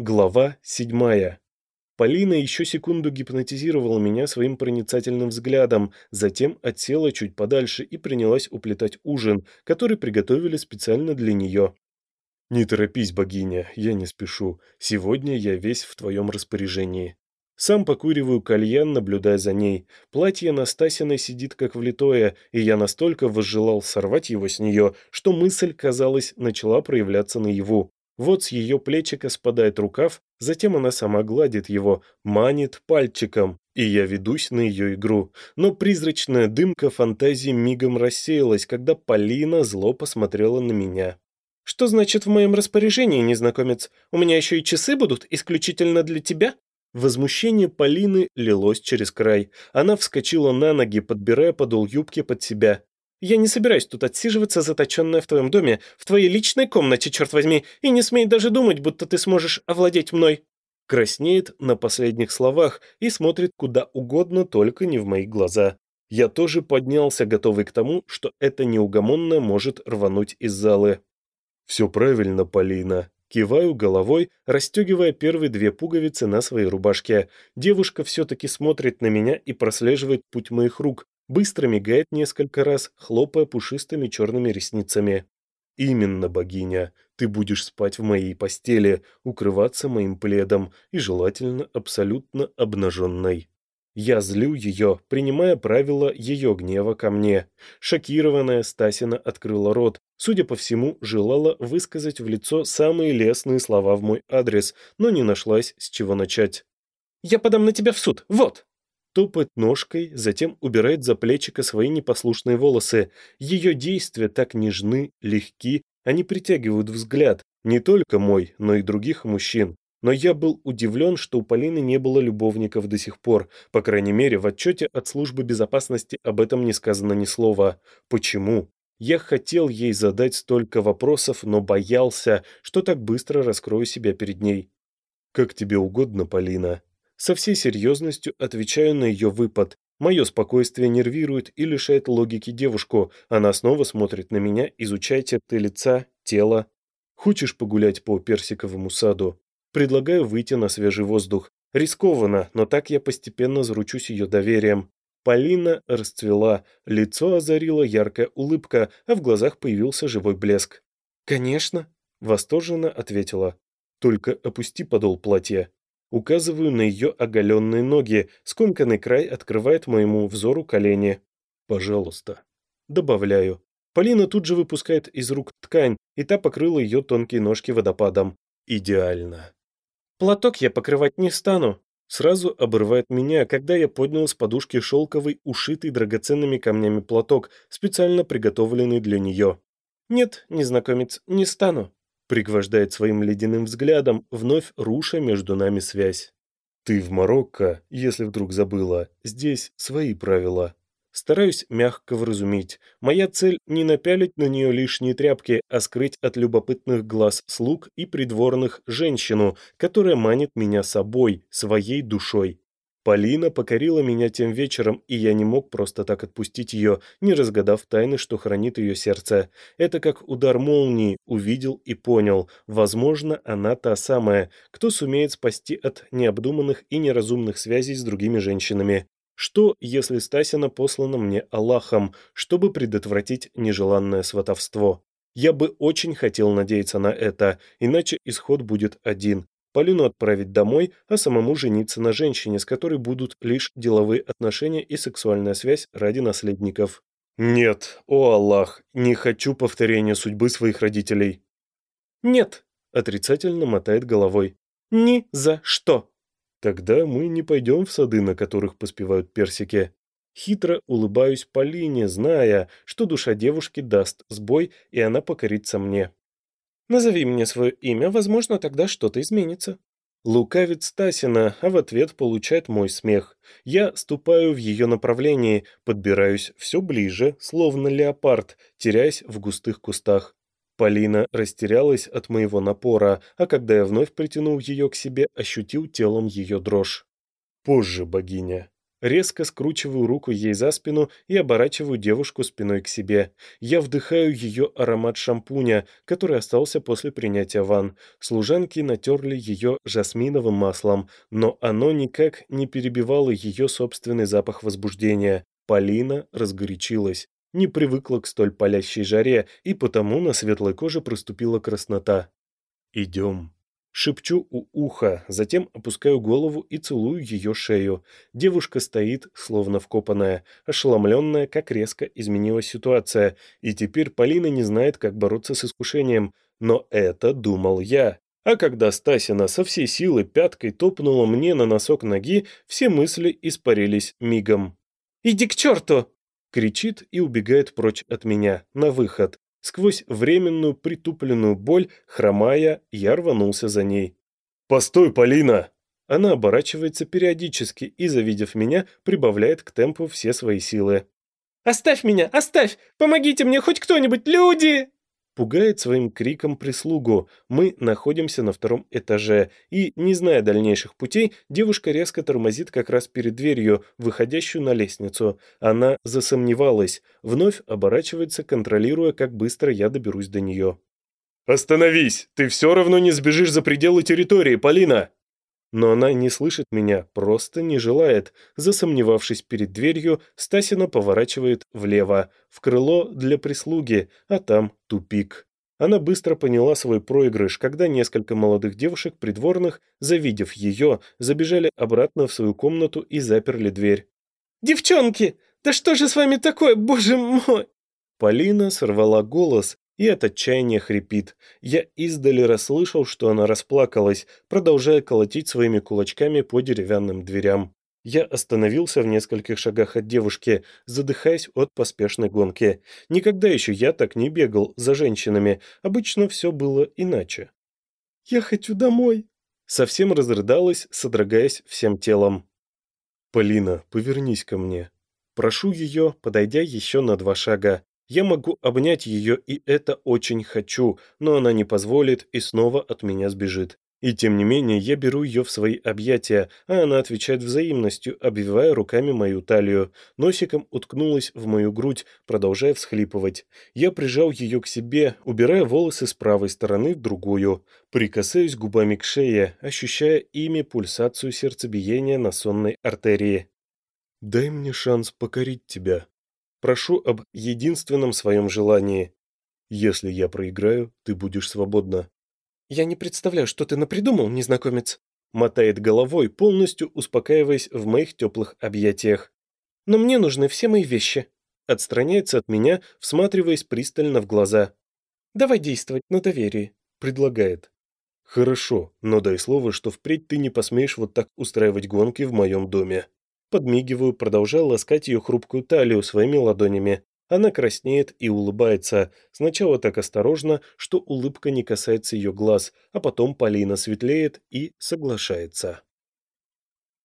Глава седьмая. Полина еще секунду гипнотизировала меня своим проницательным взглядом, затем отсела чуть подальше и принялась уплетать ужин, который приготовили специально для нее. «Не торопись, богиня, я не спешу. Сегодня я весь в твоем распоряжении». Сам покуриваю кальян, наблюдая за ней. Платье Настасиной сидит как влитое, и я настолько возжелал сорвать его с нее, что мысль, казалось, начала проявляться наяву. Вот с ее плечика спадает рукав, затем она сама гладит его, манит пальчиком, и я ведусь на ее игру. Но призрачная дымка фантазии мигом рассеялась, когда Полина зло посмотрела на меня. «Что значит в моем распоряжении, незнакомец? У меня еще и часы будут исключительно для тебя?» Возмущение Полины лилось через край. Она вскочила на ноги, подбирая подол юбки под себя. Я не собираюсь тут отсиживаться, заточенная в твоем доме, в твоей личной комнате, черт возьми, и не смей даже думать, будто ты сможешь овладеть мной». Краснеет на последних словах и смотрит куда угодно, только не в мои глаза. Я тоже поднялся, готовый к тому, что это неугомонное может рвануть из залы. «Все правильно, Полина». Киваю головой, расстегивая первые две пуговицы на своей рубашке. Девушка все-таки смотрит на меня и прослеживает путь моих рук, быстро мигает несколько раз, хлопая пушистыми черными ресницами. «Именно, богиня, ты будешь спать в моей постели, укрываться моим пледом и желательно абсолютно обнаженной». Я злю ее, принимая правила ее гнева ко мне. Шокированная Стасина открыла рот, судя по всему, желала высказать в лицо самые лестные слова в мой адрес, но не нашлась с чего начать. «Я подам на тебя в суд, вот!» Топает ножкой, затем убирает за плечико свои непослушные волосы. Ее действия так нежны, легки, они притягивают взгляд, не только мой, но и других мужчин. Но я был удивлен, что у Полины не было любовников до сих пор. По крайней мере, в отчете от службы безопасности об этом не сказано ни слова. Почему? Я хотел ей задать столько вопросов, но боялся, что так быстро раскрою себя перед ней. «Как тебе угодно, Полина», со всей серьезностью отвечаю на ее выпад. Мое спокойствие нервирует и лишает логики девушку. Она снова смотрит на меня, изучая черты лица, тела. Хочешь погулять по персиковому саду? Предлагаю выйти на свежий воздух. Рискованно, но так я постепенно заручусь ее доверием. Полина расцвела, лицо озарила яркая улыбка, а в глазах появился живой блеск. «Конечно», — восторженно ответила. «Только опусти подол платья». Указываю на ее оголенные ноги, скомканный край открывает моему взору колени. «Пожалуйста». Добавляю. Полина тут же выпускает из рук ткань, и та покрыла ее тонкие ножки водопадом. Идеально. «Платок я покрывать не стану», Сразу обрывает меня, когда я поднял с подушки шелковый, ушитый драгоценными камнями платок, специально приготовленный для нее. «Нет, незнакомец, не стану», пригвождает своим ледяным взглядом, вновь руша между нами связь. «Ты в Марокко, если вдруг забыла, здесь свои правила». Стараюсь мягко вразумить. Моя цель не напялить на нее лишние тряпки, а скрыть от любопытных глаз слуг и придворных женщину, которая манит меня собой, своей душой. Полина покорила меня тем вечером, и я не мог просто так отпустить ее, не разгадав тайны, что хранит ее сердце. Это как удар молнии, увидел и понял. Возможно, она та самая, кто сумеет спасти от необдуманных и неразумных связей с другими женщинами. Что, если Стасина послана мне Аллахом, чтобы предотвратить нежеланное сватовство? Я бы очень хотел надеяться на это, иначе исход будет один. Полину отправить домой, а самому жениться на женщине, с которой будут лишь деловые отношения и сексуальная связь ради наследников. «Нет, о Аллах, не хочу повторения судьбы своих родителей». «Нет», — отрицательно мотает головой. «Ни за что». «Тогда мы не пойдем в сады, на которых поспевают персики». Хитро улыбаюсь Полине, зная, что душа девушки даст сбой, и она покорится мне. Назови мне свое имя, возможно, тогда что-то изменится». Лукавит Стасина, а в ответ получает мой смех. Я ступаю в ее направлении, подбираюсь все ближе, словно леопард, теряясь в густых кустах. Полина растерялась от моего напора, а когда я вновь притянул ее к себе, ощутил телом ее дрожь. «Позже, богиня». Резко скручиваю руку ей за спину и оборачиваю девушку спиной к себе. Я вдыхаю ее аромат шампуня, который остался после принятия ванн. Служанки натерли ее жасминовым маслом, но оно никак не перебивало ее собственный запах возбуждения. Полина разгорячилась, не привыкла к столь палящей жаре, и потому на светлой коже проступила краснота. «Идем», Шепчу у уха, затем опускаю голову и целую ее шею. Девушка стоит, словно вкопанная, ошеломленная, как резко изменилась ситуация, и теперь Полина не знает, как бороться с искушением. Но это думал я. А когда Стасина со всей силы пяткой топнула мне на носок ноги, все мысли испарились мигом. «Иди к черту!» кричит и убегает прочь от меня, на выход. Сквозь временную притупленную боль, хромая, я рванулся за ней. «Постой, Полина!» Она оборачивается периодически и, завидев меня, прибавляет к темпу все свои силы. «Оставь меня! Оставь! Помогите мне хоть кто-нибудь! Люди!» Пугает своим криком прислугу. Мы находимся на втором этаже, и, не зная дальнейших путей, девушка резко тормозит как раз перед дверью, выходящую на лестницу. Она засомневалась, вновь оборачивается, контролируя, как быстро я доберусь до нее. «Остановись! Ты все равно не сбежишь за пределы территории, Полина!» Но она не слышит меня, просто не желает. Засомневавшись перед дверью, Стасина поворачивает влево, в крыло для прислуги, а там тупик. Она быстро поняла свой проигрыш, когда несколько молодых девушек придворных, завидев ее, забежали обратно в свою комнату и заперли дверь. «Девчонки, да что же с вами такое, боже мой!» Полина сорвала голос, и от отчаяния хрипит. Я издали расслышал, что она расплакалась, продолжая колотить своими кулачками по деревянным дверям. Я остановился в нескольких шагах от девушки, задыхаясь от поспешной гонки. Никогда еще я так не бегал за женщинами, обычно все было иначе. «Я хочу домой!» Совсем разрыдалась, содрогаясь всем телом. «Полина, повернись ко мне». Прошу ее, подойдя еще на два шага. Я могу обнять ее, и это очень хочу, но она не позволит и снова от меня сбежит. И тем не менее я беру ее в свои объятия, а она отвечает взаимностью, обвивая руками мою талию. Носиком уткнулась в мою грудь, продолжая всхлипывать. Я прижал ее к себе, убирая волосы с правой стороны в другую. Прикасаюсь губами к шее, ощущая ими пульсацию сердцебиения на сонной артерии. «Дай мне шанс покорить тебя», Прошу об единственном своем желании. Если я проиграю, ты будешь свободна». «Я не представляю, что ты напридумал, незнакомец», мотает головой, полностью успокаиваясь в моих теплых объятиях. «Но мне нужны все мои вещи». Отстраняется от меня, всматриваясь пристально в глаза. «Давай действовать на доверии», предлагает. «Хорошо, но дай слово, что впредь ты не посмеешь вот так устраивать гонки в моем доме». Подмигиваю, продолжая ласкать ее хрупкую талию своими ладонями. Она краснеет и улыбается. Сначала так осторожно, что улыбка не касается ее глаз, а потом Полина светлеет и соглашается.